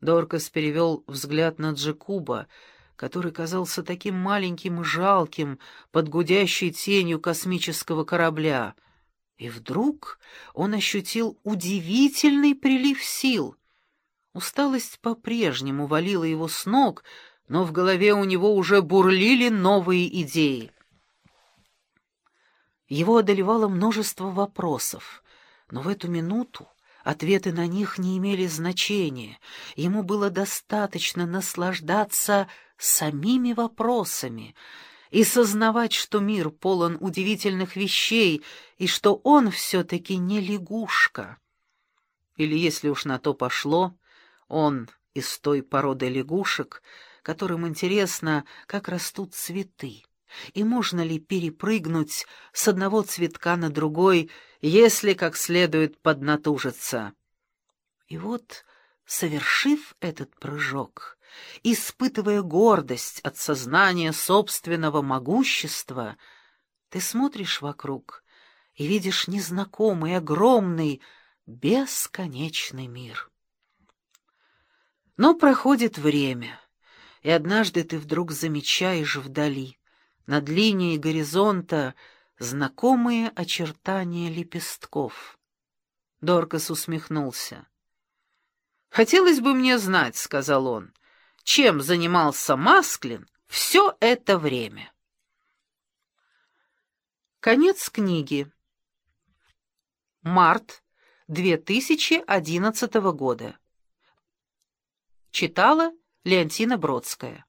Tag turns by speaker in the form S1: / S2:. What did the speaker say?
S1: Доркас перевел взгляд на Джекуба, который казался таким маленьким и жалким под гудящей тенью космического корабля. И вдруг он ощутил удивительный прилив сил. Усталость по-прежнему валила его с ног, но в голове у него уже бурлили новые идеи. Его одолевало множество вопросов, но в эту минуту ответы на них не имели значения. Ему было достаточно наслаждаться самими вопросами и сознавать, что мир полон удивительных вещей и что он все-таки не лягушка. Или, если уж на то пошло, он из той породы лягушек, которым интересно, как растут цветы. И можно ли перепрыгнуть с одного цветка на другой, если как следует поднатужиться? И вот, совершив этот прыжок, испытывая гордость от сознания собственного могущества, ты смотришь вокруг и видишь незнакомый, огромный, бесконечный мир. Но проходит время, и однажды ты вдруг замечаешь вдали, над линией горизонта знакомые очертания лепестков. Доркас усмехнулся. «Хотелось бы мне знать, — сказал он, — чем занимался Масклин все это время». Конец книги. Март 2011 года. Читала Леонтина Бродская.